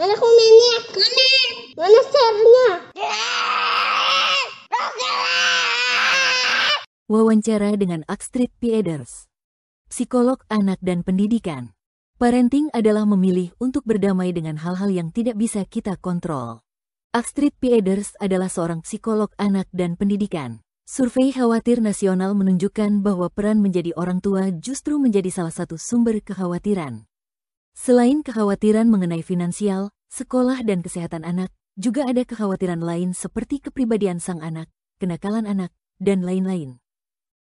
Mana komennya? Mana? Mana share-nya? Wawancara dengan Akstrid Pieders. Psikolog anak dan pendidikan. Parenting adalah memilih untuk berdamai dengan hal-hal yang tidak bisa kita kontrol. Akstrid Pieders adalah seorang psikolog anak dan pendidikan. Survei khawatir nasional menunjukkan bahwa peran menjadi orang tua justru menjadi salah satu sumber kekhawatiran. Selain kekhawatiran mengenai finansial, sekolah dan kesehatan anak, juga ada kekhawatiran lain seperti kepribadian sang anak, kenakalan anak, dan lain-lain.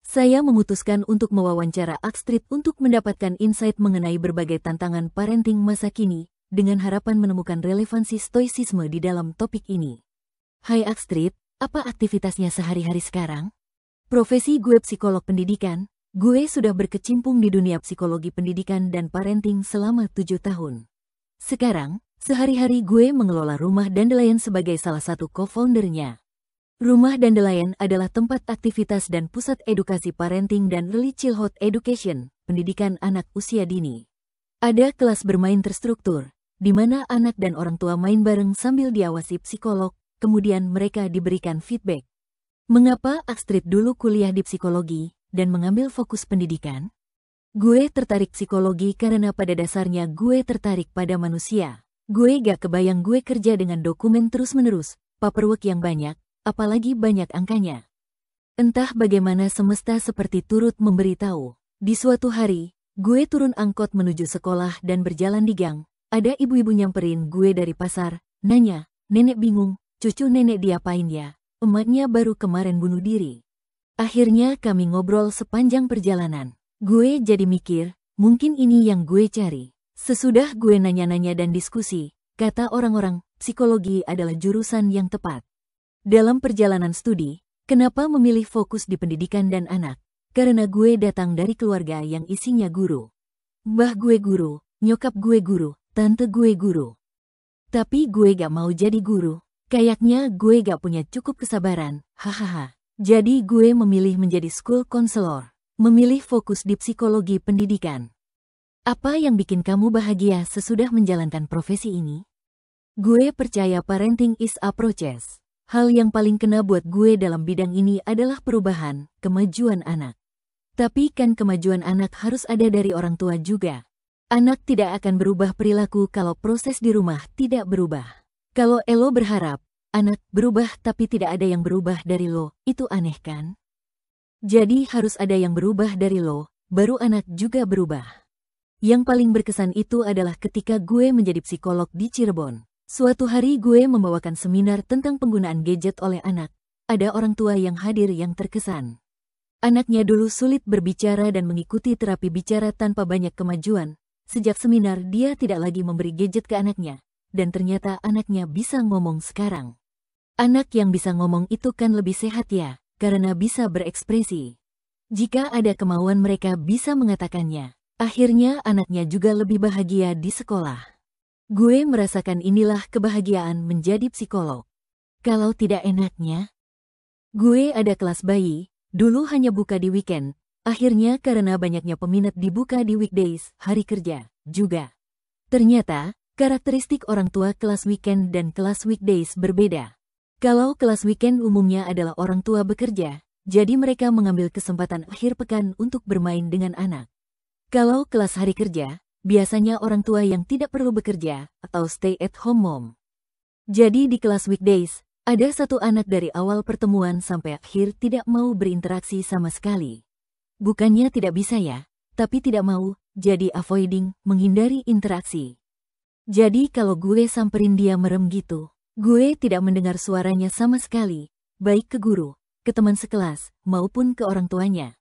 Saya memutuskan untuk mewawancara Akstrid untuk mendapatkan insight mengenai berbagai tantangan parenting masa kini, dengan harapan menemukan relevansi stoicisme di dalam topik ini. Hai Akstrid, apa aktivitasnya sehari-hari sekarang? Profesi gue psikolog pendidikan, gue sudah berkecimpung di dunia psikologi pendidikan dan parenting selama tujuh tahun. Sekarang, sehari-hari gue mengelola rumah Dandelion sebagai salah satu co-foundernya. Rumah Dandelion adalah tempat aktivitas dan pusat edukasi parenting dan early childhood education, pendidikan anak usia dini. Ada kelas bermain terstruktur, di mana anak dan orang tua main bareng sambil diawasi psikolog, kemudian mereka diberikan feedback. Mengapa Akstrid dulu kuliah di psikologi dan mengambil fokus pendidikan? Gue tertarik psikologi karena pada dasarnya gue tertarik pada manusia. Gue gak kebayang gue kerja dengan dokumen terus-menerus, paperwork yang banyak, apalagi banyak angkanya. Entah bagaimana semesta seperti turut memberitahu. Di suatu hari, gue turun angkot menuju sekolah dan berjalan di gang. Ada ibu-ibu nyamperin gue dari pasar, nanya, nenek bingung, cucu nenek diapain ya? Emaknya baru kemarin bunuh diri. Akhirnya kami ngobrol sepanjang perjalanan. Gue jadi mikir, mungkin ini yang gue cari. Sesudah gue nanya-nanya dan diskusi, kata orang-orang, psikologi adalah jurusan yang tepat. Dalam perjalanan studi, kenapa memilih fokus di pendidikan dan anak? Karena gue datang dari keluarga yang isinya guru. Mbah gue guru, nyokap gue guru, tante gue guru. Tapi gue gak mau jadi guru. Kayaknya gue gak punya cukup kesabaran, hahaha. Jadi gue memilih menjadi school counselor. Memilih fokus di psikologi pendidikan. Apa yang bikin kamu bahagia sesudah menjalankan profesi ini? Gue percaya parenting is a process. Hal yang paling kena buat gue dalam bidang ini adalah perubahan, kemajuan anak. Tapi kan kemajuan anak harus ada dari orang tua juga. Anak tidak akan berubah perilaku kalau proses di rumah tidak berubah. Kalau Elo berharap, anak berubah tapi tidak ada yang berubah dari lo, itu aneh kan? Jadi harus ada yang berubah dari lo, baru anak juga berubah. Yang paling berkesan itu adalah ketika gue menjadi psikolog di Cirebon. Suatu hari gue membawakan seminar tentang penggunaan gadget oleh anak. Ada orang tua yang hadir yang terkesan. Anaknya dulu sulit berbicara dan mengikuti terapi bicara tanpa banyak kemajuan. Sejak seminar dia tidak lagi memberi gadget ke anaknya. Dan ternyata anaknya bisa ngomong sekarang. Anak yang bisa ngomong itu kan lebih sehat ya, karena bisa berekspresi. Jika ada kemauan mereka bisa mengatakannya. Akhirnya anaknya juga lebih bahagia di sekolah. Gue merasakan inilah kebahagiaan menjadi psikolog. Kalau tidak enaknya, gue ada kelas bayi, dulu hanya buka di weekend, akhirnya karena banyaknya peminat dibuka di weekdays, hari kerja, juga. Ternyata, karakteristik orang tua kelas weekend dan kelas weekdays berbeda. Kalau kelas weekend umumnya adalah orang tua bekerja, jadi mereka mengambil kesempatan akhir pekan untuk bermain dengan anak. Kalau kelas hari kerja, biasanya orang tua yang tidak perlu bekerja atau stay at home mom. Jadi di kelas weekdays, ada satu anak dari awal pertemuan sampai akhir tidak mau berinteraksi sama sekali. Bukannya tidak bisa ya, tapi tidak mau, jadi avoiding, menghindari interaksi. Jadi kalau gue samperin dia merem gitu, gue tidak mendengar suaranya sama sekali, baik ke guru, ke teman sekelas, maupun ke orang tuanya.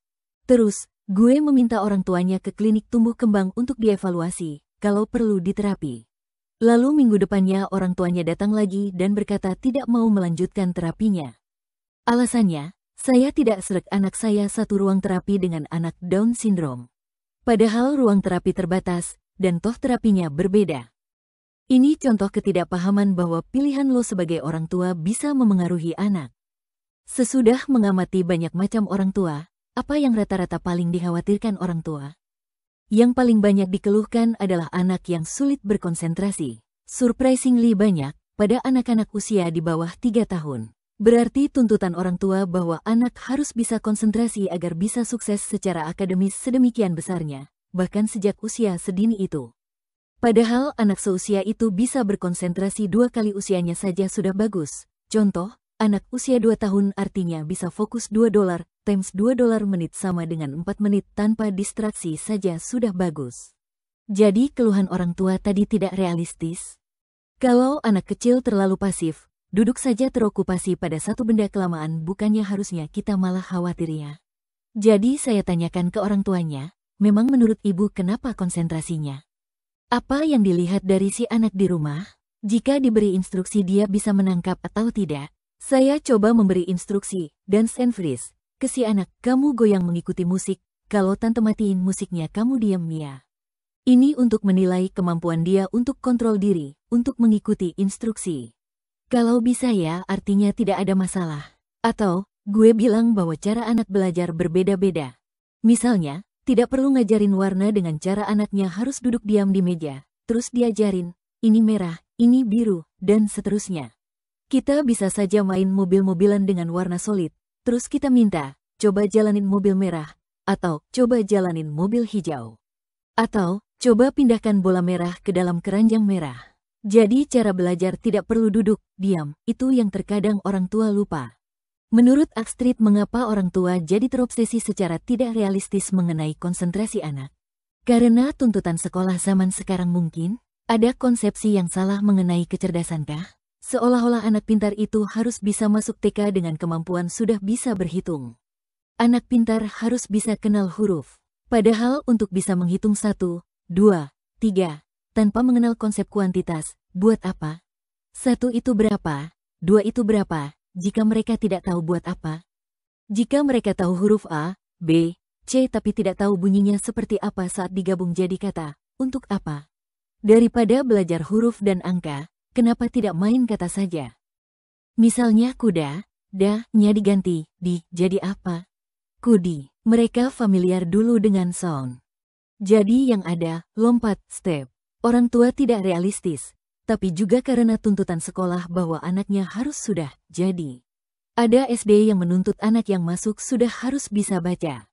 Terus, Gue meminta orang tuanya ke klinik tumbuh kembang untuk dievaluasi, kalau perlu diterapi. Lalu minggu depannya orang tuanya datang lagi dan berkata tidak mau melanjutkan terapinya. Alasannya, saya tidak serak anak saya satu ruang terapi dengan anak Down syndrome. Padahal ruang terapi terbatas, dan toh terapinya berbeda. Ini contoh ketidakpahaman bahwa pilihan lo sebagai orang tua bisa memengaruhi anak. Sesudah mengamati banyak macam orang tua, apa yang rata-rata paling dikhawatirkan orang tua? Yang paling banyak dikeluhkan adalah anak yang sulit berkonsentrasi. Surprisingly banyak pada anak-anak usia di bawah 3 tahun. Berarti tuntutan orang tua bahwa anak harus bisa konsentrasi agar bisa sukses secara akademis sedemikian besarnya, bahkan sejak usia sedini itu. Padahal anak seusia itu bisa berkonsentrasi dua kali usianya saja sudah bagus. Contoh, anak usia 2 tahun artinya bisa fokus 2 dolar, times 2 dolar menit sama dengan 4 menit tanpa distraksi saja sudah bagus. Jadi keluhan orang tua tadi tidak realistis? Kalau anak kecil terlalu pasif, duduk saja terokupasi pada satu benda kelamaan bukannya harusnya kita malah khawatir ya. Jadi saya tanyakan ke orang tuanya, memang menurut ibu kenapa konsentrasinya? Apa yang dilihat dari si anak di rumah? Jika diberi instruksi dia bisa menangkap atau tidak, saya coba memberi instruksi, dance and freeze, ke si anak, kamu goyang mengikuti musik, kalau tante matiin musiknya kamu diam ya. Ini untuk menilai kemampuan dia untuk kontrol diri, untuk mengikuti instruksi. Kalau bisa ya artinya tidak ada masalah. Atau, gue bilang bahwa cara anak belajar berbeda-beda. Misalnya, tidak perlu ngajarin warna dengan cara anaknya harus duduk diam di meja, terus diajarin, ini merah, ini biru, dan seterusnya. Kita bisa saja main mobil-mobilan dengan warna solid, terus kita minta, coba jalanin mobil merah, atau coba jalanin mobil hijau. Atau, coba pindahkan bola merah ke dalam keranjang merah. Jadi cara belajar tidak perlu duduk, diam, itu yang terkadang orang tua lupa. Menurut Akstrit mengapa orang tua jadi terobsesi secara tidak realistis mengenai konsentrasi anak? Karena tuntutan sekolah zaman sekarang mungkin, ada konsepsi yang salah mengenai kecerdasankah? Seolah-olah anak pintar itu harus bisa masuk TK dengan kemampuan sudah bisa berhitung. Anak pintar harus bisa kenal huruf. Padahal untuk bisa menghitung satu, dua, tiga, tanpa mengenal konsep kuantitas, buat apa? Satu itu berapa? Dua itu berapa? Jika mereka tidak tahu buat apa? Jika mereka tahu huruf A, B, C tapi tidak tahu bunyinya seperti apa saat digabung jadi kata, untuk apa? Daripada belajar huruf dan angka, kenapa tidak main kata saja? Misalnya kuda, da, nya diganti, di, jadi apa? Kudi, mereka familiar dulu dengan sound. Jadi yang ada, lompat, step. Orang tua tidak realistis, tapi juga karena tuntutan sekolah bahwa anaknya harus sudah jadi. Ada SD yang menuntut anak yang masuk sudah harus bisa baca.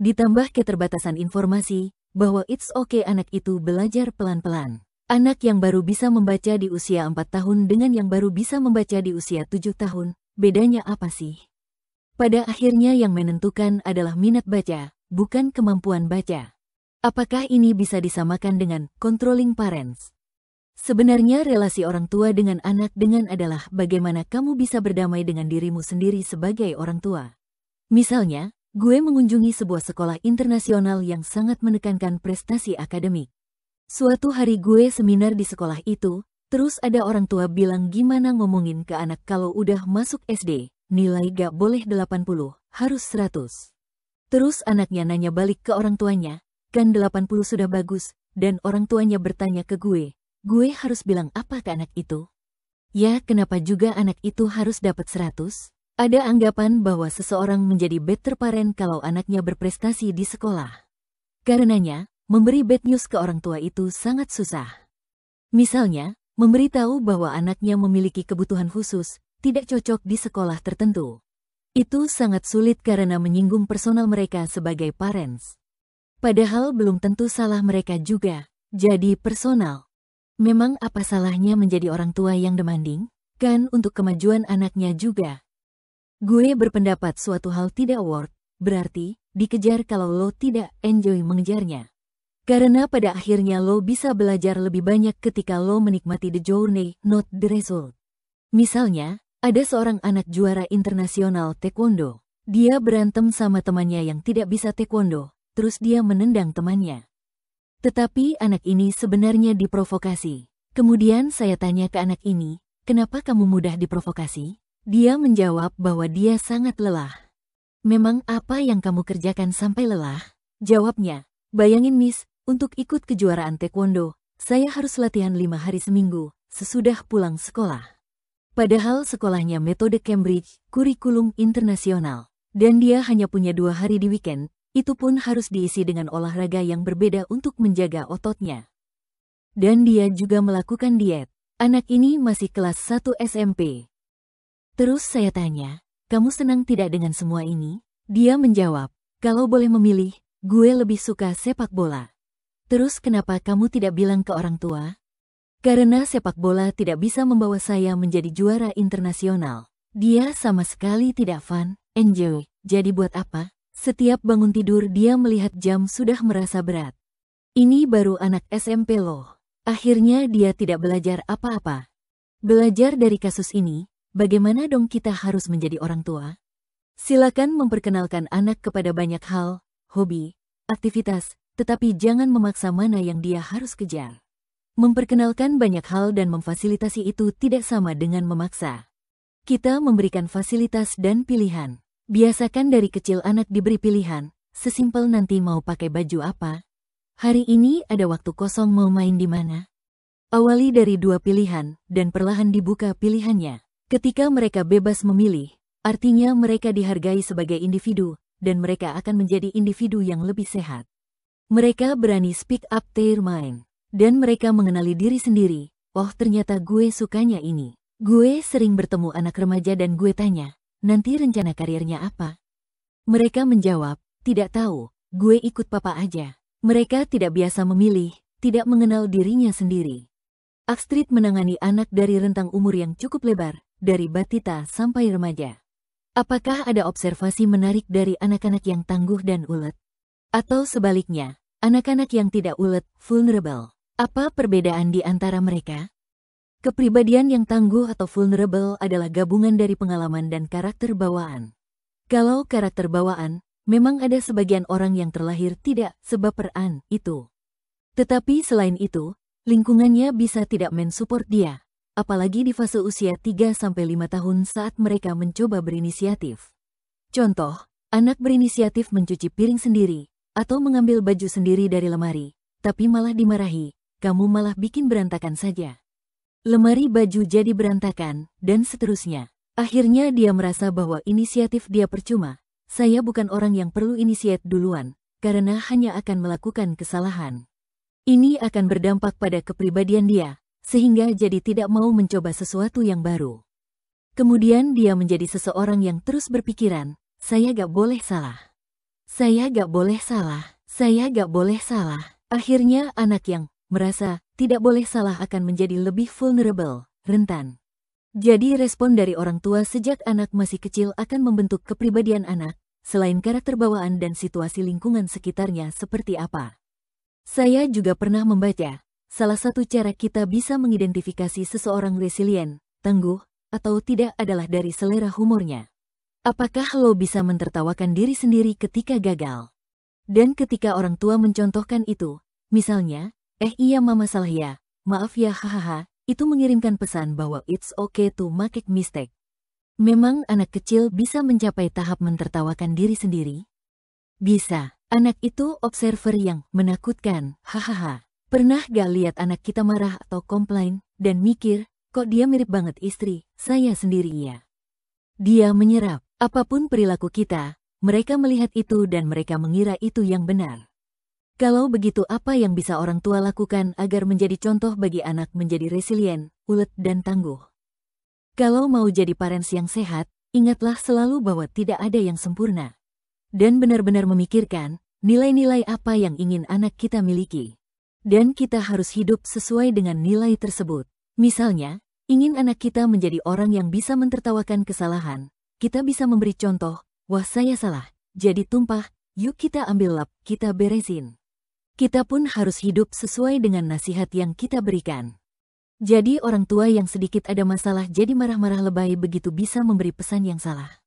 Ditambah keterbatasan informasi bahwa it's okay anak itu belajar pelan-pelan. Anak yang baru bisa membaca di usia 4 tahun dengan yang baru bisa membaca di usia 7 tahun, bedanya apa sih? Pada akhirnya yang menentukan adalah minat baca, bukan kemampuan baca. Apakah ini bisa disamakan dengan controlling parents? Sebenarnya relasi orang tua dengan anak dengan adalah bagaimana kamu bisa berdamai dengan dirimu sendiri sebagai orang tua. Misalnya, gue mengunjungi sebuah sekolah internasional yang sangat menekankan prestasi akademik. Suatu hari gue seminar di sekolah itu, terus ada orang tua bilang gimana ngomongin ke anak kalau udah masuk SD, nilai gak boleh 80, harus 100. Terus anaknya nanya balik ke orang tuanya, kan 80 sudah bagus, dan orang tuanya bertanya ke gue, Gue harus bilang apa ke anak itu? Ya, kenapa juga anak itu harus dapat 100? Ada anggapan bahwa seseorang menjadi better parent kalau anaknya berprestasi di sekolah. Karenanya, memberi bad news ke orang tua itu sangat susah. Misalnya, memberitahu bahwa anaknya memiliki kebutuhan khusus, tidak cocok di sekolah tertentu. Itu sangat sulit karena menyinggung personal mereka sebagai parents. Padahal belum tentu salah mereka juga, jadi personal. Memang apa salahnya menjadi orang tua yang demanding? Kan untuk kemajuan anaknya juga. Gue berpendapat suatu hal tidak worth, berarti dikejar kalau lo tidak enjoy mengejarnya. Karena pada akhirnya lo bisa belajar lebih banyak ketika lo menikmati the journey, not the result. Misalnya, ada seorang anak juara internasional taekwondo. Dia berantem sama temannya yang tidak bisa taekwondo, terus dia menendang temannya. Tetapi anak ini sebenarnya diprovokasi. Kemudian saya tanya ke anak ini, kenapa kamu mudah diprovokasi? Dia menjawab bahwa dia sangat lelah. Memang apa yang kamu kerjakan sampai lelah? Jawabnya, bayangin miss, untuk ikut kejuaraan taekwondo, saya harus latihan lima hari seminggu, sesudah pulang sekolah. Padahal sekolahnya metode Cambridge, kurikulum internasional. Dan dia hanya punya dua hari di weekend, itu pun harus diisi dengan olahraga yang berbeda untuk menjaga ototnya. dan dia juga melakukan diet. Anak ini masih kelas 1 SMP. Terus saya tanya, kamu senang tidak dengan semua ini? Dia menjawab, kalau boleh memilih, gue lebih suka sepak bola. Terus kenapa kamu tidak bilang ke orang tua? Karena sepak bola tidak bisa membawa saya menjadi juara internasional. Dia sama sekali tidak fun, enjoy. Jadi buat apa? Setiap bangun tidur dia melihat jam sudah merasa berat. Ini baru anak SMP loh. Akhirnya dia tidak belajar apa-apa. Belajar dari kasus ini, bagaimana dong kita harus menjadi orang tua? Silakan memperkenalkan anak kepada banyak hal, hobi, aktivitas, tetapi jangan memaksa mana yang dia harus kejar. Memperkenalkan banyak hal dan memfasilitasi itu tidak sama dengan memaksa. Kita memberikan fasilitas dan pilihan. Biasakan dari kecil anak diberi pilihan, sesimpel nanti mau pakai baju apa. Hari ini ada waktu kosong mau main di mana? Awali dari dua pilihan, dan perlahan dibuka pilihannya. Ketika mereka bebas memilih, Artinya mereka dihargai sebagai individu, dan mereka akan menjadi individu yang lebih sehat. Mereka berani speak up their mind, dan mereka mengenali diri sendiri, oh ternyata gue sukanya ini. Gue sering bertemu anak remaja dan gue tanya, nanti rencana karirnya apa? Mereka menjawab, tidak tahu, gue ikut papa aja. Mereka tidak biasa memilih, tidak mengenal dirinya sendiri. Akstrit menangani anak dari rentang umur yang cukup lebar, dari batita sampai remaja. Apakah ada observasi menarik dari anak-anak yang tangguh dan ulet? Atau sebaliknya, anak-anak yang tidak ulet, vulnerable? Apa perbedaan di antara mereka? Kepribadian yang tangguh atau vulnerable adalah gabungan dari pengalaman dan karakter bawaan. Kalau karakter bawaan, memang ada sebagian orang yang terlahir tidak sebaperan itu. Tetapi selain itu, lingkungannya bisa tidak mensupport dia apalagi di fase usia 3-5 tahun saat mereka mencoba berinisiatif. Contoh, anak berinisiatif mencuci piring sendiri, atau mengambil baju sendiri dari lemari, tapi malah dimarahi, kamu malah bikin berantakan saja. Lemari baju jadi berantakan, dan seterusnya. Akhirnya dia merasa bahwa inisiatif dia percuma. Saya bukan orang yang perlu inisiat duluan, karena hanya akan melakukan kesalahan. Ini akan berdampak pada kepribadian dia, sehingga jadi tidak mau mencoba sesuatu yang baru. Kemudian dia menjadi seseorang yang terus berpikiran, saya gak boleh salah. Saya gak boleh salah, saya gak boleh salah. Akhirnya anak yang merasa tidak boleh salah akan menjadi lebih vulnerable, rentan. Jadi respon dari orang tua sejak anak masih kecil akan membentuk kepribadian anak, selain karakter bawaan dan situasi lingkungan sekitarnya seperti apa. Saya juga pernah membaca, Salah satu cara kita bisa mengidentifikasi seseorang resilient, tangguh, atau tidak adalah dari selera humornya. Apakah lo bisa mentertawakan diri sendiri ketika gagal? Dan ketika orang tua mencontohkan itu, misalnya, eh iya mama salah ya, maaf ya hahaha, itu mengirimkan pesan bahwa it's okay to make mistake. Memang anak kecil bisa mencapai tahap mentertawakan diri sendiri? Bisa, anak itu observer yang menakutkan, hahaha. Pernah gak lihat anak kita marah atau komplain, dan mikir, kok dia mirip banget istri, saya sendiri ya. Dia menyerap, apa pun perilaku kita, mereka melihat itu dan mereka mengira itu yang benar. Kalau begitu apa yang bisa orang tua lakukan agar menjadi contoh bagi anak menjadi resilient, ulet dan tangguh? Kalau mau jadi parents yang sehat, ingatlah selalu bahwa tidak ada yang sempurna. Dan benar-benar memikirkan, nilai-nilai apa yang ingin anak kita miliki dan kita harus hidup sesuai dengan nilai tersebut. Misalnya, ingin anak kita menjadi orang yang bisa mentertawakan kesalahan, kita bisa memberi contoh, wah saya salah, jadi tumpah, yuk kita ambil lap, kita beresin. Kita pun harus hidup sesuai dengan nasihat yang kita berikan. Jadi orang tua yang sedikit ada masalah jadi marah-marah lebay begitu bisa memberi pesan yang salah.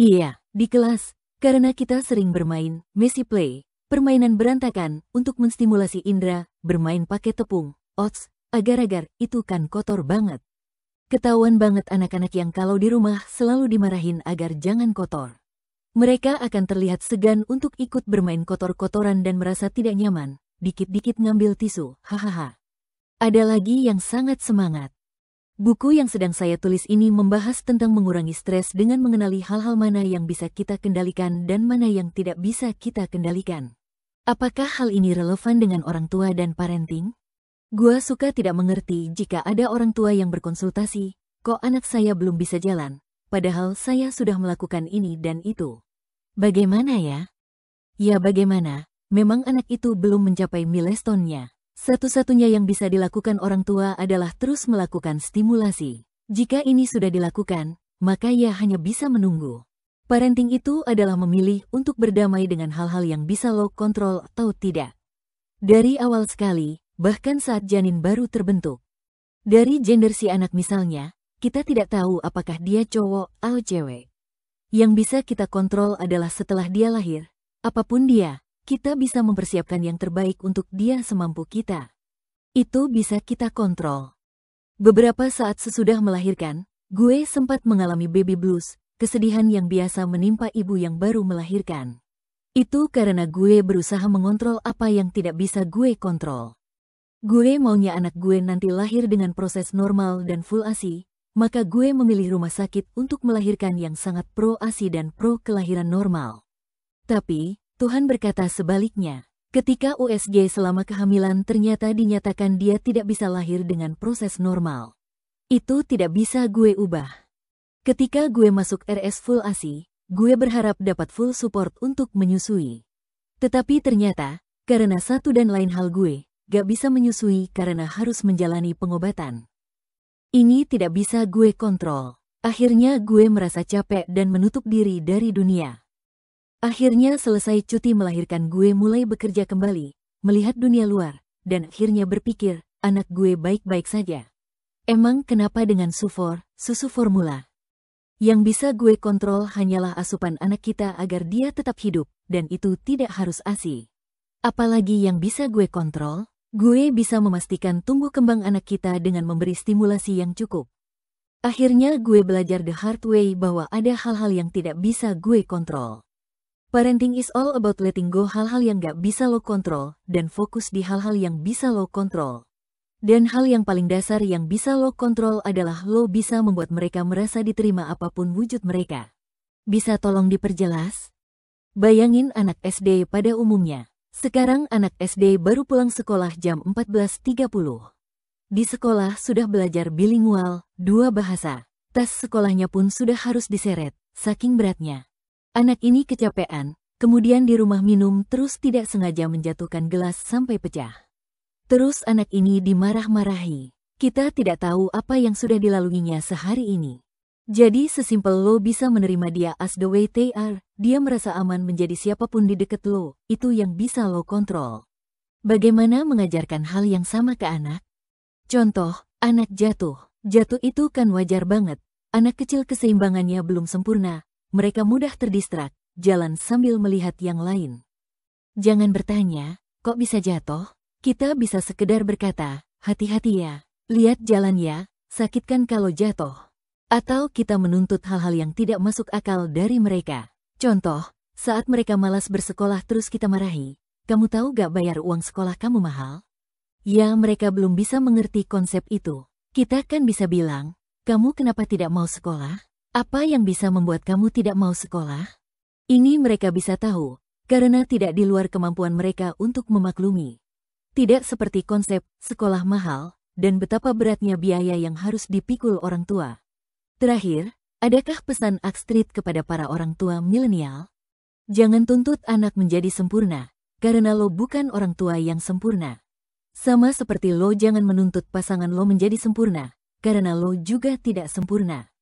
Iya, di kelas, karena kita sering bermain, messy play, Permainan berantakan untuk menstimulasi indera, bermain pakai tepung, ots, agar-agar, itu kan kotor banget. Ketahuan banget anak-anak yang kalau di rumah selalu dimarahin agar jangan kotor. Mereka akan terlihat segan untuk ikut bermain kotor-kotoran dan merasa tidak nyaman, dikit-dikit ngambil tisu, hahaha. Ada lagi yang sangat semangat. Buku yang sedang saya tulis ini membahas tentang mengurangi stres dengan mengenali hal-hal mana yang bisa kita kendalikan dan mana yang tidak bisa kita kendalikan. Apakah hal ini relevan dengan orang tua dan parenting? Gua suka tidak mengerti jika ada orang tua yang berkonsultasi, kok anak saya belum bisa jalan, padahal saya sudah melakukan ini dan itu. Bagaimana ya? Ya bagaimana, memang anak itu belum mencapai milestone-nya. Satu-satunya yang bisa dilakukan orang tua adalah terus melakukan stimulasi. Jika ini sudah dilakukan, maka ia hanya bisa menunggu. Parenting itu adalah memilih untuk berdamai dengan hal-hal yang bisa lo kontrol atau tidak. Dari awal sekali, bahkan saat janin baru terbentuk. Dari gender si anak misalnya, kita tidak tahu apakah dia cowok atau cewek. Yang bisa kita kontrol adalah setelah dia lahir, apa pun dia, kita bisa mempersiapkan yang terbaik untuk dia semampu kita. Itu bisa kita kontrol. Beberapa saat sesudah melahirkan, gue sempat mengalami baby blues, kesedihan yang biasa menimpa ibu yang baru melahirkan. Itu karena gue berusaha mengontrol apa yang tidak bisa gue kontrol. Gue maunya anak gue nanti lahir dengan proses normal dan full ASI, maka gue memilih rumah sakit untuk melahirkan yang sangat pro ASI dan pro kelahiran normal. Tapi, Tuhan berkata sebaliknya. Ketika USG selama kehamilan ternyata dinyatakan dia tidak bisa lahir dengan proses normal. Itu tidak bisa gue ubah. Ketika gue masuk RS Full ASI, gue berharap dapat full support untuk menyusui. Tetapi ternyata, karena satu dan lain hal gue, gak bisa menyusui karena harus menjalani pengobatan. Ini tidak bisa gue kontrol. Akhirnya gue merasa capek dan menutup diri dari dunia. Akhirnya selesai cuti melahirkan gue mulai bekerja kembali, melihat dunia luar, dan akhirnya berpikir, anak gue baik-baik saja. Emang kenapa dengan sufor, susu formula? Yang bisa gue kontrol hanyalah asupan anak kita agar dia tetap hidup, dan itu tidak harus ASI. Apalagi yang bisa gue kontrol, gue bisa memastikan tumbuh kembang anak kita dengan memberi stimulasi yang cukup. Akhirnya gue belajar the hard way bahwa ada hal-hal yang tidak bisa gue kontrol. Parenting is all about letting go hal-hal yang gak bisa lo kontrol, dan fokus di hal-hal yang bisa lo kontrol. Dan hal yang paling dasar yang bisa lo kontrol adalah lo bisa membuat mereka merasa diterima apa pun wujud mereka. Bisa tolong diperjelas? Bayangin anak SD pada umumnya. Sekarang anak SD baru pulang sekolah jam 14.30. Di sekolah sudah belajar bilingual, dua bahasa. Tas sekolahnya pun sudah harus diseret, saking beratnya. Anak ini kecapean, kemudian di rumah minum terus tidak sengaja menjatuhkan gelas sampai pecah. Terus anak ini dimarah-marahi. Kita tidak tahu apa yang sudah dilaluinya sehari ini. Jadi sesimpel lo bisa menerima dia as the way they are, dia merasa aman menjadi siapa pun di dekat lo, itu yang bisa lo kontrol. Bagaimana mengajarkan hal yang sama ke anak? Contoh, anak jatuh. Jatuh itu kan wajar banget. Anak kecil keseimbangannya belum sempurna, mereka mudah terdistrak, jalan sambil melihat yang lain. Jangan bertanya, kok bisa jatuh? Kita bisa sekedar berkata, hati-hati ya, lihat jalan ya, sakitkan kalau jatuh. Atau kita menuntut hal-hal yang tidak masuk akal dari mereka. Contoh, saat mereka malas bersekolah terus kita marahi, kamu tahu gak bayar uang sekolah kamu mahal? Ya mereka belum bisa mengerti konsep itu. Kita kan bisa bilang, kamu kenapa tidak mau sekolah? Apa yang bisa membuat kamu tidak mau sekolah? Ini mereka bisa tahu, karena tidak di luar kemampuan mereka untuk memaklumi. Tidak seperti konsep sekolah mahal dan betapa beratnya biaya yang harus dipikul orang tua. Terakhir, adakah pesan Akstrit kepada para orang tua milenial? Jangan tuntut anak menjadi sempurna, karena lo bukan orang tua yang sempurna. Sama seperti lo jangan menuntut pasangan lo menjadi sempurna, karena lo juga tidak sempurna.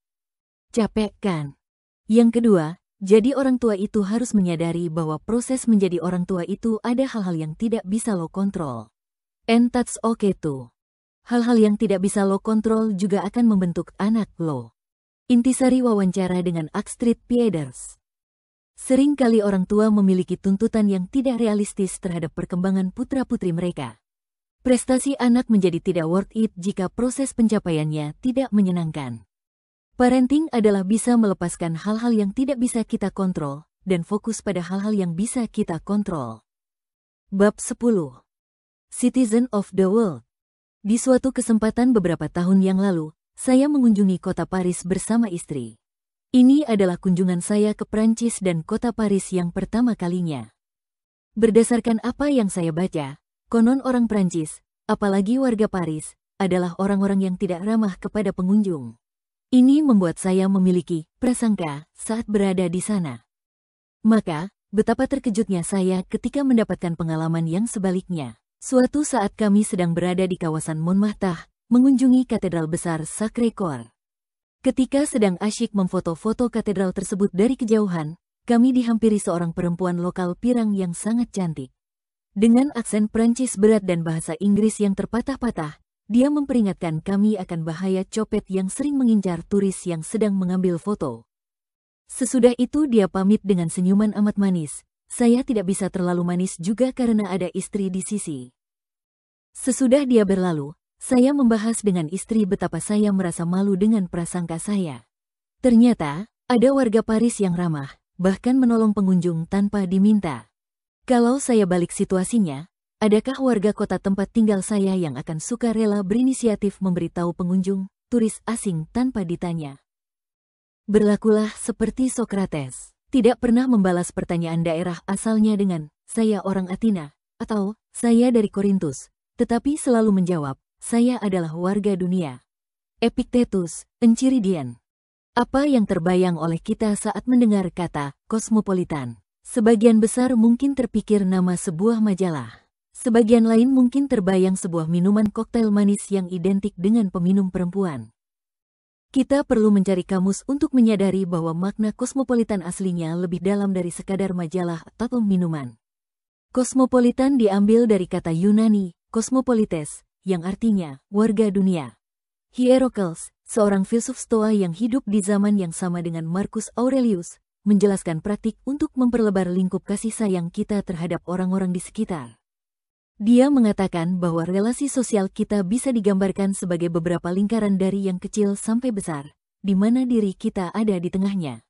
Capek kan? Yang kedua, jadi orang tua itu harus menyadari bahwa proses menjadi orang tua itu ada hal-hal yang tidak bisa lo kontrol. And that's okay too. Hal-hal yang tidak bisa lo kontrol juga akan membentuk anak lo. Intisari wawancara dengan Akstrit Pieders. Seringkali orang tua memiliki tuntutan yang tidak realistis terhadap perkembangan putra-putri mereka. Prestasi anak menjadi tidak worth it jika proses pencapaiannya tidak menyenangkan. Parenting adalah bisa melepaskan hal-hal yang tidak bisa kita kontrol dan fokus pada hal-hal yang bisa kita kontrol. Bab 10. Citizen of the World. Di suatu kesempatan beberapa tahun yang lalu, saya mengunjungi kota Paris bersama istri. Ini adalah kunjungan saya ke Prancis dan kota Paris yang pertama kalinya. Berdasarkan apa yang saya baca, konon orang Prancis, apalagi warga Paris, adalah orang-orang yang tidak ramah kepada pengunjung. Ini membuat saya memiliki prasangka saat berada di sana. Maka, betapa terkejutnya saya ketika mendapatkan pengalaman yang sebaliknya. Suatu saat kami sedang berada di kawasan Montmartre, mengunjungi katedral besar Sacré-Cœur. Ketika sedang asyik memfoto-foto katedral tersebut dari kejauhan, kami dihampiri seorang perempuan lokal pirang yang sangat cantik. Dengan aksen Prancis berat dan bahasa Inggris yang terpatah-patah, dia memperingatkan kami akan bahaya copet yang sering mengincar turis yang sedang mengambil foto. Sesudah itu dia pamit dengan senyuman amat manis. Saya tidak bisa terlalu manis juga karena ada istri di sisi. Sesudah dia berlalu, saya membahas dengan istri betapa saya merasa malu dengan prasangka saya. Ternyata, ada warga Paris yang ramah, bahkan menolong pengunjung tanpa diminta. Kalau saya balik situasinya, Adakah warga kota tempat tinggal saya yang akan suka rela berinisiatif memberitahu pengunjung, turis asing tanpa ditanya? Berlakulah seperti Socrates, tidak pernah membalas pertanyaan daerah asalnya dengan, saya orang Atina, atau, saya dari Korintus, tetapi selalu menjawab, saya adalah warga dunia. Epictetus, Enchiridion. Apa yang terbayang oleh kita saat mendengar kata kosmopolitan? Sebagian besar mungkin terpikir nama sebuah majalah. Sebagian lain mungkin terbayang sebuah minuman koktail manis yang identik dengan peminum perempuan. Kita perlu mencari kamus untuk menyadari bahwa makna kosmopolitan aslinya lebih dalam dari sekadar majalah atau minuman. Kosmopolitan diambil dari kata Yunani, kosmopolites, yang artinya warga dunia. Hierocles, seorang filsuf stoa yang hidup di zaman yang sama dengan Marcus Aurelius, menjelaskan praktik untuk memperlebar lingkup kasih sayang kita terhadap orang-orang di sekitar. Dia mengatakan bahwa relasi sosial kita bisa digambarkan sebagai beberapa lingkaran dari yang kecil sampai besar, di mana diri kita ada di tengahnya.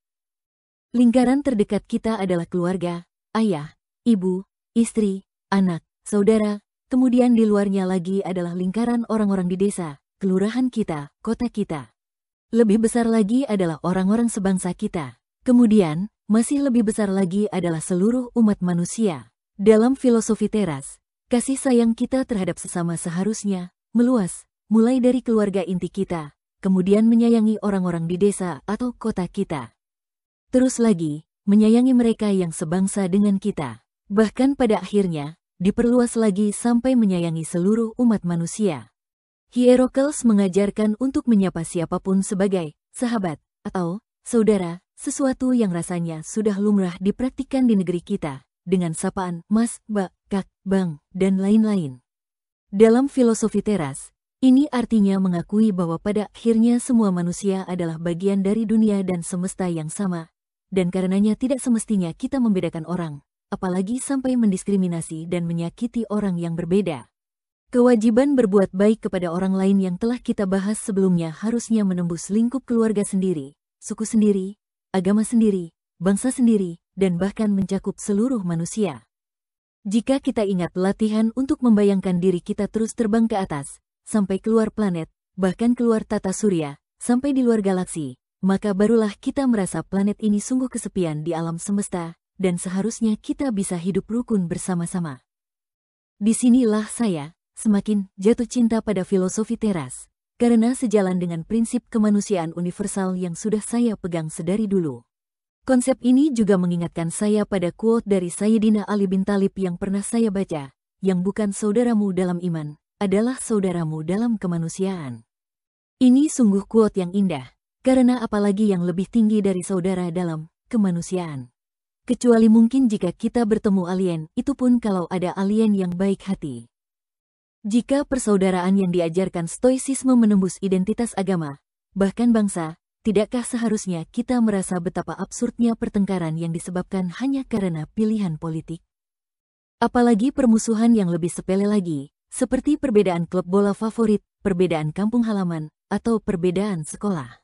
Lingkaran terdekat kita adalah keluarga, ayah, ibu, istri, anak, saudara, kemudian di luarnya lagi adalah lingkaran orang-orang di desa, kelurahan kita, kota kita. Lebih besar lagi adalah orang-orang sebangsa kita. Kemudian, masih lebih besar lagi adalah seluruh umat manusia. Dalam filosofi teras, Kasih sayang kita terhadap sesama seharusnya meluas, mulai dari keluarga inti kita, kemudian menyayangi orang-orang di desa atau kota kita. Terus lagi, menyayangi mereka yang sebangsa dengan kita. Bahkan pada akhirnya, diperluas lagi sampai menyayangi seluruh umat manusia. Hierocles mengajarkan untuk menyapa siapa pun sebagai sahabat atau saudara, sesuatu yang rasanya sudah lumrah dipraktikkan di negeri kita dengan sapaan Mas, Mbak, Kak, Bang, dan lain-lain. Dalam filosofi teras, ini artinya mengakui bahwa pada akhirnya semua manusia adalah bagian dari dunia dan semesta yang sama, dan karenanya tidak semestinya kita membedakan orang, apalagi sampai mendiskriminasi dan menyakiti orang yang berbeda. Kewajiban berbuat baik kepada orang lain yang telah kita bahas sebelumnya harusnya menembus lingkup keluarga sendiri, suku sendiri, agama sendiri, bangsa sendiri, dan bahkan mencakup seluruh manusia. Jika kita ingat latihan untuk membayangkan diri kita terus terbang ke atas, sampai keluar planet, bahkan keluar tata surya, sampai di luar galaksi, maka barulah kita merasa planet ini sungguh kesepian di alam semesta, dan seharusnya kita bisa hidup rukun bersama-sama. Di sinilah saya, semakin jatuh cinta pada filosofi teras, karena sejalan dengan prinsip kemanusiaan universal yang sudah saya pegang sedari dulu. Konsep ini juga mengingatkan saya pada quote dari Sayyidina Ali bin Talib yang pernah saya baca, yang bukan saudaramu dalam iman, adalah saudaramu dalam kemanusiaan. Ini sungguh quote yang indah, karena apalagi yang lebih tinggi dari saudara dalam kemanusiaan. Kecuali mungkin jika kita bertemu alien, itu pun kalau ada alien yang baik hati. Jika persaudaraan yang diajarkan stoicisme menembus identitas agama, bahkan bangsa, Tidakkah seharusnya kita merasa betapa absurdnya pertengkaran yang disebabkan hanya karena pilihan politik? Apalagi permusuhan yang lebih sepele lagi, seperti perbedaan klub bola favorit, perbedaan kampung halaman, atau perbedaan sekolah.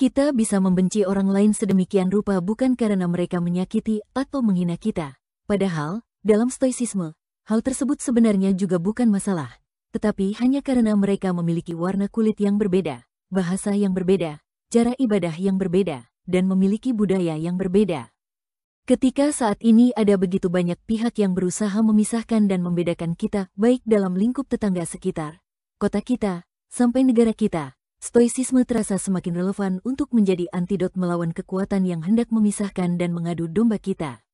Kita bisa membenci orang lain sedemikian rupa bukan karena mereka menyakiti atau menghina kita. Padahal, dalam stoicisme, hal tersebut sebenarnya juga bukan masalah, tetapi hanya karena mereka memiliki warna kulit yang berbeda, bahasa yang berbeda, cara ibadah yang berbeda, dan memiliki budaya yang berbeda. Ketika saat ini ada begitu banyak pihak yang berusaha memisahkan dan membedakan kita, baik dalam lingkup tetangga sekitar, kota kita, sampai negara kita, stoisisme terasa semakin relevan untuk menjadi antidot melawan kekuatan yang hendak memisahkan dan mengadu domba kita.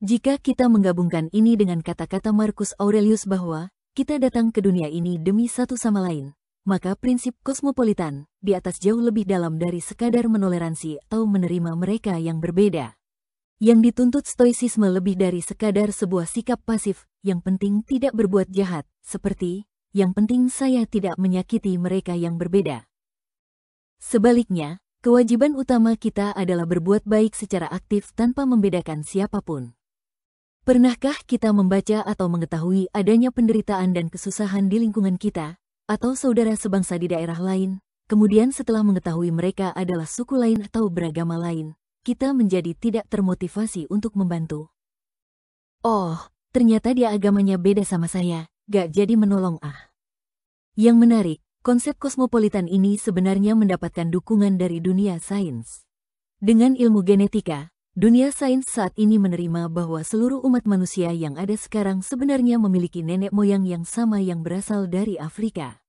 Jika kita menggabungkan ini dengan kata-kata Marcus Aurelius bahwa kita datang ke dunia ini demi satu sama lain, maka prinsip kosmopolitan di atas jauh lebih dalam dari sekadar menoleransi atau menerima mereka yang berbeda. Yang dituntut stoicisme lebih dari sekadar sebuah sikap pasif, yang penting tidak berbuat jahat, seperti, yang penting saya tidak menyakiti mereka yang berbeda. Sebaliknya, kewajiban utama kita adalah berbuat baik secara aktif tanpa membedakan siapa pun. Pernahkah kita membaca atau mengetahui adanya penderitaan dan kesusahan di lingkungan kita, atau saudara sebangsa di daerah lain, kemudian setelah mengetahui mereka adalah suku lain atau beragama lain, kita menjadi tidak termotivasi untuk membantu. Oh, ternyata dia agamanya beda sama saya, gak jadi menolong ah. Yang menarik, konsep kosmopolitan ini sebenarnya mendapatkan dukungan dari dunia sains. Dengan ilmu genetika, dunia sains saat ini menerima bahwa seluruh umat manusia yang ada sekarang sebenarnya memiliki nenek moyang yang sama yang berasal dari Afrika.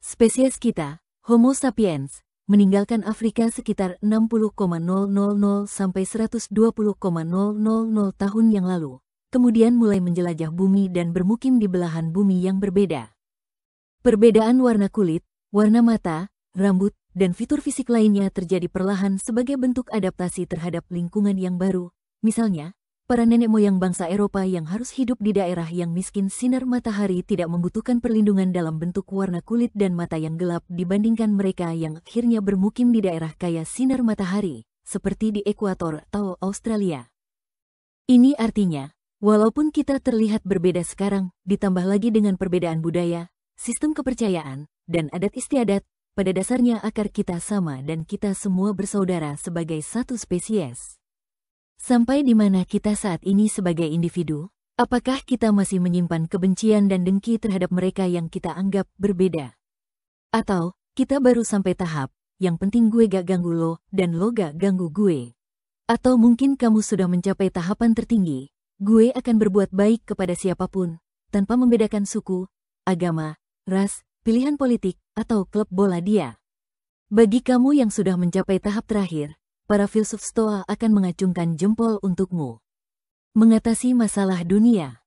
Spesies kita, Homo sapiens, meninggalkan Afrika sekitar 60,000 sampai 120,000 tahun yang lalu, kemudian mulai menjelajah bumi dan bermukim di belahan bumi yang berbeda. Perbedaan warna kulit, warna mata, rambut, dan fitur fisik lainnya terjadi perlahan sebagai bentuk adaptasi terhadap lingkungan yang baru, misalnya, para nenek moyang bangsa Eropa yang harus hidup di daerah yang miskin sinar matahari tidak membutuhkan perlindungan dalam bentuk warna kulit dan mata yang gelap dibandingkan mereka yang akhirnya bermukim di daerah kaya sinar matahari, seperti di Ekuator atau Australia. Ini artinya, walaupun kita terlihat berbeda sekarang, ditambah lagi dengan perbedaan budaya, sistem kepercayaan, dan adat istiadat, pada dasarnya akar kita sama dan kita semua bersaudara sebagai satu spesies. Sampai di mana kita saat ini sebagai individu? Apakah kita masih menyimpan kebencian dan dengki terhadap mereka yang kita anggap berbeda? Atau, kita baru sampai tahap, yang penting gue gak ganggu lo, dan lo gak ganggu gue. Atau mungkin kamu sudah mencapai tahapan tertinggi, gue akan berbuat baik kepada siapa pun, tanpa membedakan suku, agama, ras, pilihan politik, atau klub bola dia. Bagi kamu yang sudah mencapai tahap terakhir, para filsuf Stoa akan mengacungkan jempol untukmu. Mengatasi masalah dunia.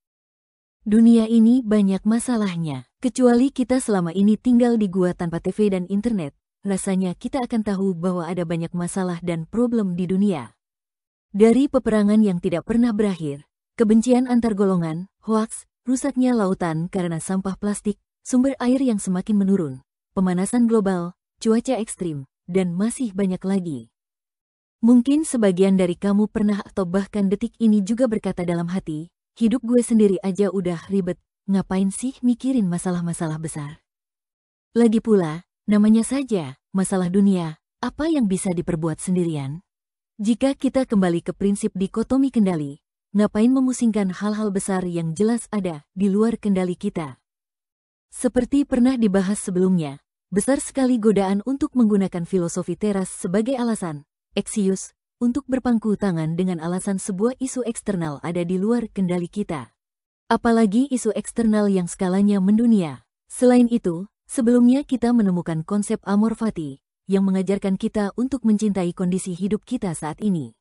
Dunia ini banyak masalahnya, kecuali kita selama ini tinggal di gua tanpa TV dan internet, rasanya kita akan tahu bahwa ada banyak masalah dan problem di dunia. Dari peperangan yang tidak pernah berakhir, kebencian antar golongan, hoaks, rusaknya lautan karena sampah plastik, sumber air yang semakin menurun, pemanasan global, cuaca ekstrim, dan masih banyak lagi. Mungkin sebagian dari kamu pernah atau bahkan detik ini juga berkata dalam hati, hidup gue sendiri aja udah ribet, ngapain sih mikirin masalah-masalah besar? Lagi pula, namanya saja, masalah dunia, apa yang bisa diperbuat sendirian? Jika kita kembali ke prinsip dikotomi kendali, ngapain memusingkan hal-hal besar yang jelas ada di luar kendali kita? Seperti pernah dibahas sebelumnya, besar sekali godaan untuk menggunakan filosofi teras sebagai alasan, Exius, untuk berpangku tangan dengan alasan sebuah isu eksternal ada di luar kendali kita. Apalagi isu eksternal yang skalanya mendunia. Selain itu, sebelumnya kita menemukan konsep amor fati, yang mengajarkan kita untuk mencintai kondisi hidup kita saat ini.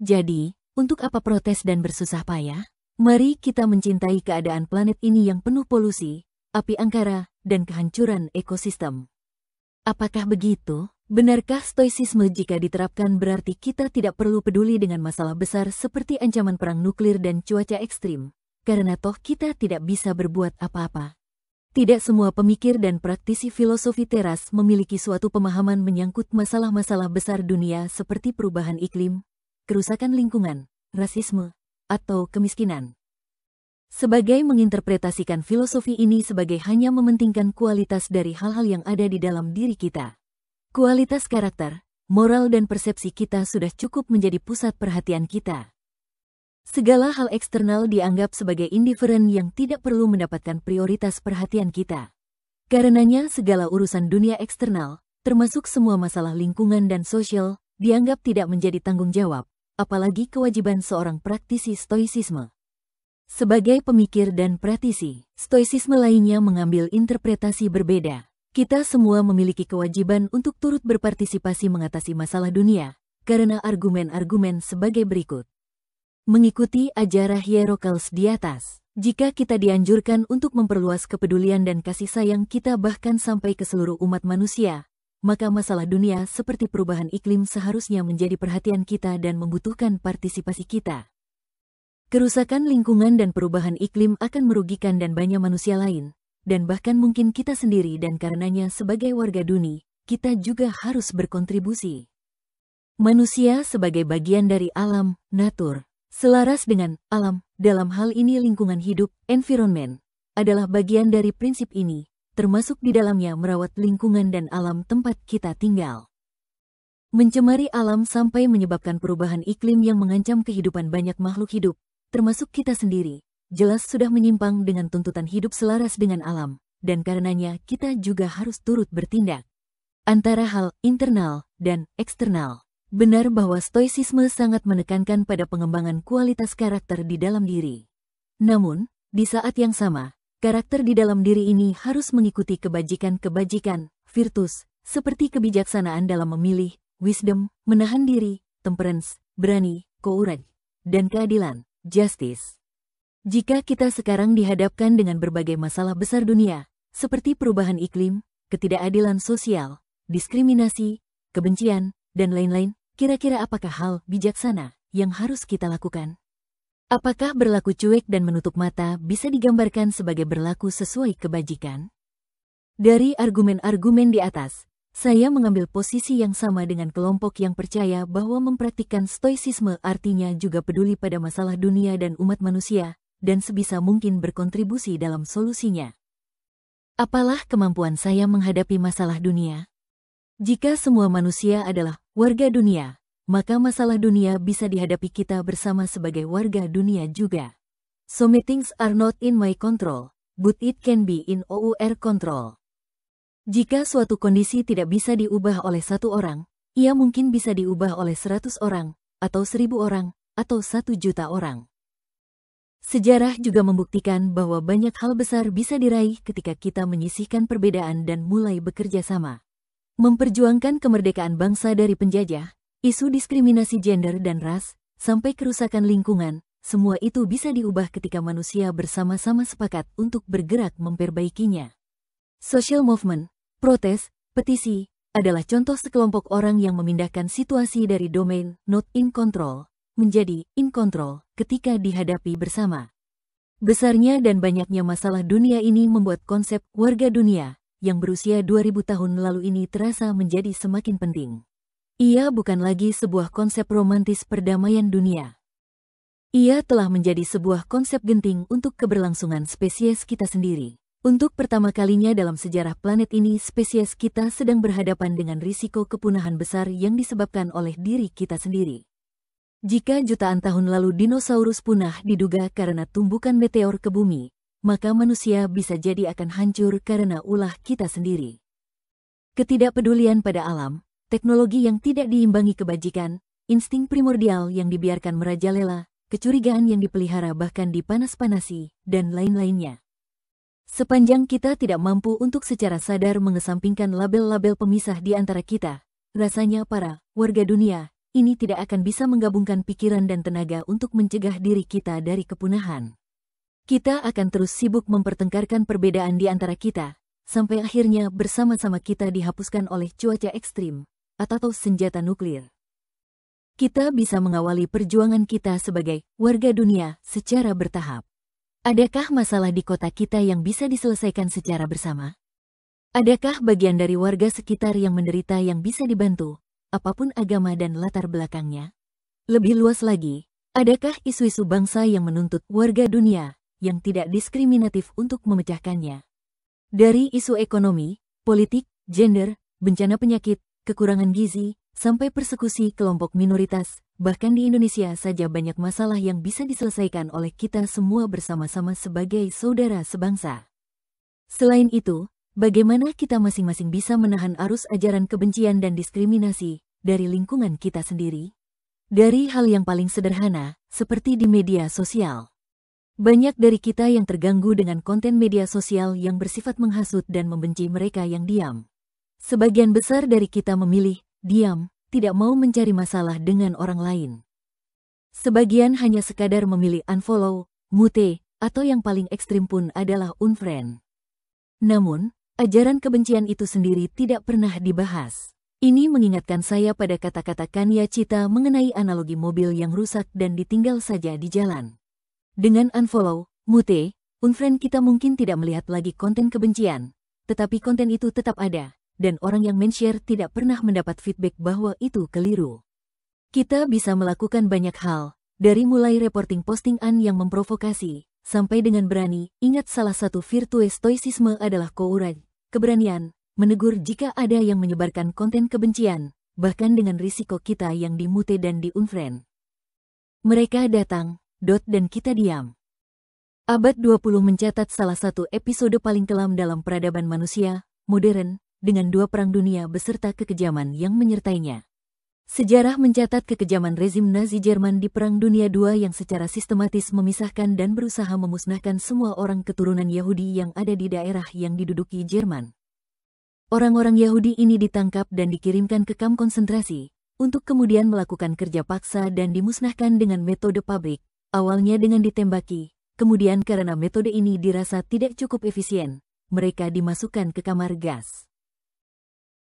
Jadi, untuk apa protes dan bersusah payah? Mari kita mencintai keadaan planet ini yang penuh polusi, api angkara, dan kehancuran ekosistem. Apakah begitu? Benarkah stoicisme jika diterapkan berarti kita tidak perlu peduli dengan masalah besar seperti ancaman perang nuklir dan cuaca ekstrim, karena toh kita tidak bisa berbuat apa-apa? Tidak semua pemikir dan praktisi filosofi teras memiliki suatu pemahaman menyangkut masalah-masalah besar dunia seperti perubahan iklim, kerusakan lingkungan, rasisme, atau kemiskinan. Sebagai menginterpretasikan filosofi ini sebagai hanya mementingkan kualitas dari hal-hal yang ada di dalam diri kita. Kualitas karakter, moral dan persepsi kita sudah cukup menjadi pusat perhatian kita. Segala hal eksternal dianggap sebagai indiferen yang tidak perlu mendapatkan prioritas perhatian kita. Karenanya segala urusan dunia eksternal, termasuk semua masalah lingkungan dan sosial, dianggap tidak menjadi tanggung jawab, apalagi kewajiban seorang praktisi stoicisme. Sebagai pemikir dan praktisi, stoicisme lainnya mengambil interpretasi berbeda. Kita semua memiliki kewajiban untuk turut berpartisipasi mengatasi masalah dunia, karena argumen-argumen sebagai berikut. Mengikuti ajarah Hierocles di atas, jika kita dianjurkan untuk memperluas kepedulian dan kasih sayang kita bahkan sampai ke seluruh umat manusia, maka masalah dunia seperti perubahan iklim seharusnya menjadi perhatian kita dan membutuhkan partisipasi kita. Kerusakan lingkungan dan perubahan iklim akan merugikan dan banyak manusia lain, dan bahkan mungkin kita sendiri dan karenanya sebagai warga duni, kita juga harus berkontribusi. Manusia sebagai bagian dari alam, natur, selaras dengan alam, dalam hal ini lingkungan hidup, environment, adalah bagian dari prinsip ini, termasuk di dalamnya merawat lingkungan dan alam tempat kita tinggal. Mencemari alam sampai menyebabkan perubahan iklim yang mengancam kehidupan banyak makhluk hidup, termasuk kita sendiri, jelas sudah menyimpang dengan tuntutan hidup selaras dengan alam, dan karenanya kita juga harus turut bertindak. Antara hal internal dan eksternal, benar bahwa stoicisme sangat menekankan pada pengembangan kualitas karakter di dalam diri. Namun, di saat yang sama, karakter di dalam diri ini harus mengikuti kebajikan-kebajikan, virtus, seperti kebijaksanaan dalam memilih, wisdom, menahan diri, temperance, berani, courage, dan keadilan, justice. Jika kita sekarang dihadapkan dengan berbagai masalah besar dunia, seperti perubahan iklim, ketidakadilan sosial, diskriminasi, kebencian, dan lain-lain, kira-kira apakah hal bijaksana yang harus kita lakukan? Apakah berlaku cuek dan menutup mata bisa digambarkan sebagai berlaku sesuai kebajikan? Dari argumen-argumen di atas, saya mengambil posisi yang sama dengan kelompok yang percaya bahwa mempraktikkan stoicisme artinya juga peduli pada masalah dunia dan umat manusia, dan sebisa mungkin berkontribusi dalam solusinya. Apalah kemampuan saya menghadapi masalah dunia? Jika semua manusia adalah warga dunia, maka masalah dunia bisa dihadapi kita bersama sebagai warga dunia juga. So things are not in my control, but it can be in our control. Jika suatu kondisi tidak bisa diubah oleh satu orang, ia mungkin bisa diubah oleh seratus orang, atau seribu orang, atau satu juta orang. Sejarah juga membuktikan bahwa banyak hal besar bisa diraih ketika kita menyisihkan perbedaan dan mulai bekerja sama. Memperjuangkan kemerdekaan bangsa dari penjajah, isu diskriminasi gender dan ras, sampai kerusakan lingkungan, semua itu bisa diubah ketika manusia bersama-sama sepakat untuk bergerak memperbaikinya. Social movement, protes, petisi, adalah contoh sekelompok orang yang memindahkan situasi dari domain not in control menjadi in control ketika dihadapi bersama. Besarnya dan banyaknya masalah dunia ini membuat konsep warga dunia yang berusia 2000 tahun lalu ini terasa menjadi semakin penting. Ia bukan lagi sebuah konsep romantis perdamaian dunia. Ia telah menjadi sebuah konsep genting untuk keberlangsungan spesies kita sendiri. Untuk pertama kalinya dalam sejarah planet ini, spesies kita sedang berhadapan dengan risiko kepunahan besar yang disebabkan oleh diri kita sendiri. Jika jutaan tahun lalu dinosaurus punah diduga karena tumbukan meteor ke bumi, maka manusia bisa jadi akan hancur karena ulah kita sendiri. Ketidakpedulian pada alam, teknologi yang tidak diimbangi kebajikan, insting primordial yang dibiarkan merajalela, kecurigaan yang dipelihara bahkan dipanas-panasi, dan lain-lainnya. Sepanjang kita tidak mampu untuk secara sadar mengesampingkan label-label pemisah di antara kita, rasanya para warga dunia ini tidak akan bisa menggabungkan pikiran dan tenaga untuk mencegah diri kita dari kepunahan. Kita akan terus sibuk mempertengkarkan perbedaan di antara kita, sampai akhirnya bersama-sama kita dihapuskan oleh cuaca ekstrim atau senjata nuklir. Kita bisa mengawali perjuangan kita sebagai warga dunia secara bertahap. Adakah masalah di kota kita yang bisa diselesaikan secara bersama? Adakah bagian dari warga sekitar yang menderita yang bisa dibantu, apa pun agama dan latar belakangnya? Lebih luas lagi, adakah isu-isu bangsa yang menuntut warga dunia yang tidak diskriminatif untuk memecahkannya? Dari isu ekonomi, politik, gender, bencana penyakit, kekurangan gizi, sampai persekusi kelompok minoritas, bahkan di Indonesia saja banyak masalah yang bisa diselesaikan oleh kita semua bersama-sama sebagai saudara sebangsa. Selain itu, bagaimana kita masing-masing bisa menahan arus ajaran kebencian dan diskriminasi dari lingkungan kita sendiri? Dari hal yang paling sederhana, seperti di media sosial. Banyak dari kita yang terganggu dengan konten media sosial yang bersifat menghasut dan membenci mereka yang diam. Sebagian besar dari kita memilih diam, tidak mau mencari masalah dengan orang lain. Sebagian hanya sekadar memilih unfollow, mute, atau yang paling ekstrim pun adalah unfriend. Namun, ajaran kebencian itu sendiri tidak pernah dibahas. Ini mengingatkan saya pada kata-kata Kanya Cita mengenai analogi mobil yang rusak dan ditinggal saja di jalan. Dengan unfollow, mute, unfriend kita mungkin tidak melihat lagi konten kebencian, tetapi konten itu tetap ada, dan orang yang men-share tidak pernah mendapat feedback bahwa itu keliru. Kita bisa melakukan banyak hal, dari mulai reporting postingan yang memprovokasi, sampai dengan berani, ingat salah satu virtue stoicisme adalah courage, keberanian, menegur jika ada yang menyebarkan konten kebencian, bahkan dengan risiko kita yang dimute dan di-unfriend. Mereka datang, dot dan kita diam. Abad 20 mencatat salah satu episode paling kelam dalam peradaban manusia, modern, dengan dua perang dunia beserta kekejaman yang menyertainya. Sejarah mencatat kekejaman rezim Nazi Jerman di Perang Dunia II yang secara sistematis memisahkan dan berusaha memusnahkan semua orang keturunan Yahudi yang ada di daerah yang diduduki Jerman. Orang-orang Yahudi ini ditangkap dan dikirimkan ke kamp konsentrasi, untuk kemudian melakukan kerja paksa dan dimusnahkan dengan metode pabrik, Awalnya dengan ditembaki, kemudian karena metode ini dirasa tidak cukup efisien, mereka dimasukkan ke kamar gas.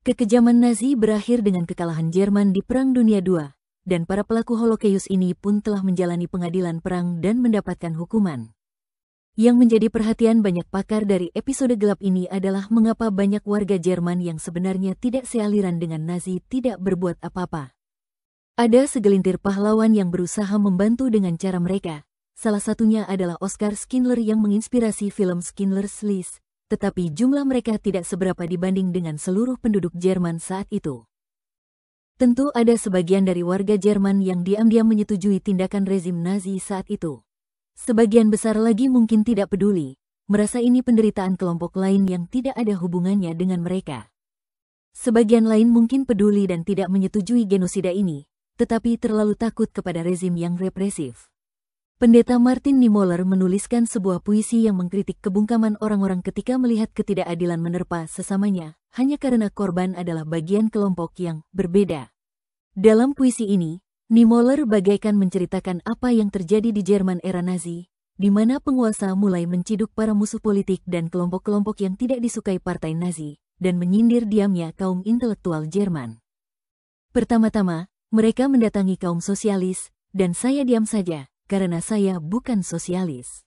Kekejaman Nazi berakhir dengan kekalahan Jerman di Perang Dunia II, dan para pelaku Holocaust ini pun telah menjalani pengadilan perang dan mendapatkan hukuman. Yang menjadi perhatian banyak pakar dari episode gelap ini adalah mengapa banyak warga Jerman yang sebenarnya tidak sealiran dengan Nazi tidak berbuat apa-apa. Ada segelintir pahlawan yang berusaha membantu dengan cara mereka. Salah satunya adalah Oscar Schindler yang menginspirasi film Schindler's List, tetapi jumlah mereka tidak seberapa dibanding dengan seluruh penduduk Jerman saat itu. Tentu ada sebagian dari warga Jerman yang diam-diam menyetujui tindakan rezim Nazi saat itu. Sebagian besar lagi mungkin tidak peduli, merasa ini penderitaan kelompok lain yang tidak ada hubungannya dengan mereka. Sebagian lain mungkin peduli dan tidak menyetujui genosida ini, tetapi terlalu takut kepada rezim yang represif. Pendeta Martin Niemöller menuliskan sebuah puisi yang mengkritik kebungkaman orang-orang ketika melihat ketidakadilan menerpa sesamanya, hanya karena korban adalah bagian kelompok yang berbeda. Dalam puisi ini, Niemöller bagaikan menceritakan apa yang terjadi di Jerman era Nazi, di mana penguasa mulai menciduk para musuh politik dan kelompok-kelompok yang tidak disukai partai Nazi, dan menyindir diamnya kaum intelektual Jerman. Pertama-tama, mereka mendatangi kaum sosialis, dan saya diam saja, karena saya bukan sosialis.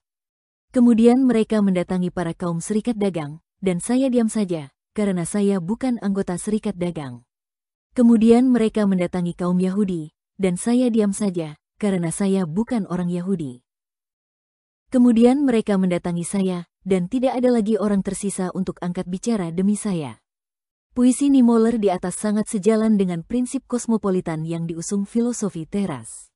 Kemudian mereka mendatangi para kaum serikat dagang, dan saya diam saja, karena saya bukan anggota serikat dagang. Kemudian mereka mendatangi kaum Yahudi, dan saya diam saja, karena saya bukan orang Yahudi. Kemudian mereka mendatangi saya, dan tidak ada lagi orang tersisa untuk angkat bicara demi saya. Puisi Niemöller di atas sangat sejalan dengan prinsip kosmopolitan yang diusung filosofi teras.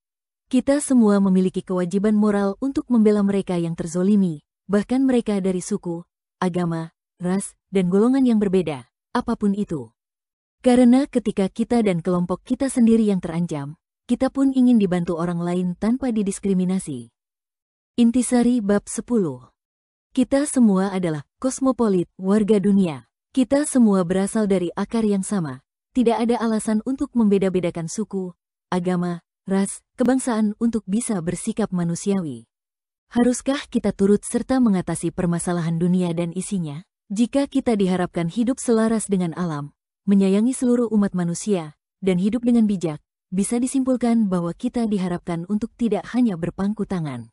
Kita semua memiliki kewajiban moral untuk membela mereka yang terzolimi, bahkan mereka dari suku, agama, ras, dan golongan yang berbeda, apa pun itu. Karena ketika kita dan kelompok kita sendiri yang terancam, kita pun ingin dibantu orang lain tanpa didiskriminasi. Intisari Bab 10 Kita semua adalah kosmopolit, warga dunia. Kita semua berasal dari akar yang sama. Tidak ada alasan untuk membeda-bedakan suku, agama, ras, kebangsaan untuk bisa bersikap manusiawi. Haruskah kita turut serta mengatasi permasalahan dunia dan isinya? Jika kita diharapkan hidup selaras dengan alam, menyayangi seluruh umat manusia, dan hidup dengan bijak, bisa disimpulkan bahwa kita diharapkan untuk tidak hanya berpangku tangan.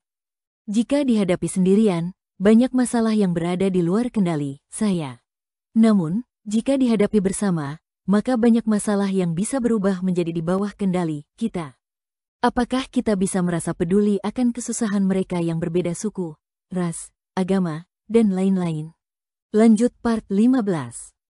Jika dihadapi sendirian, banyak masalah yang berada di luar kendali saya. Namun, jika dihadapi bersama, maka banyak masalah yang bisa berubah menjadi di bawah kendali kita. Apakah kita bisa merasa peduli akan kesusahan mereka yang berbeda suku, ras, agama, dan lain-lain? Lanjut part 15.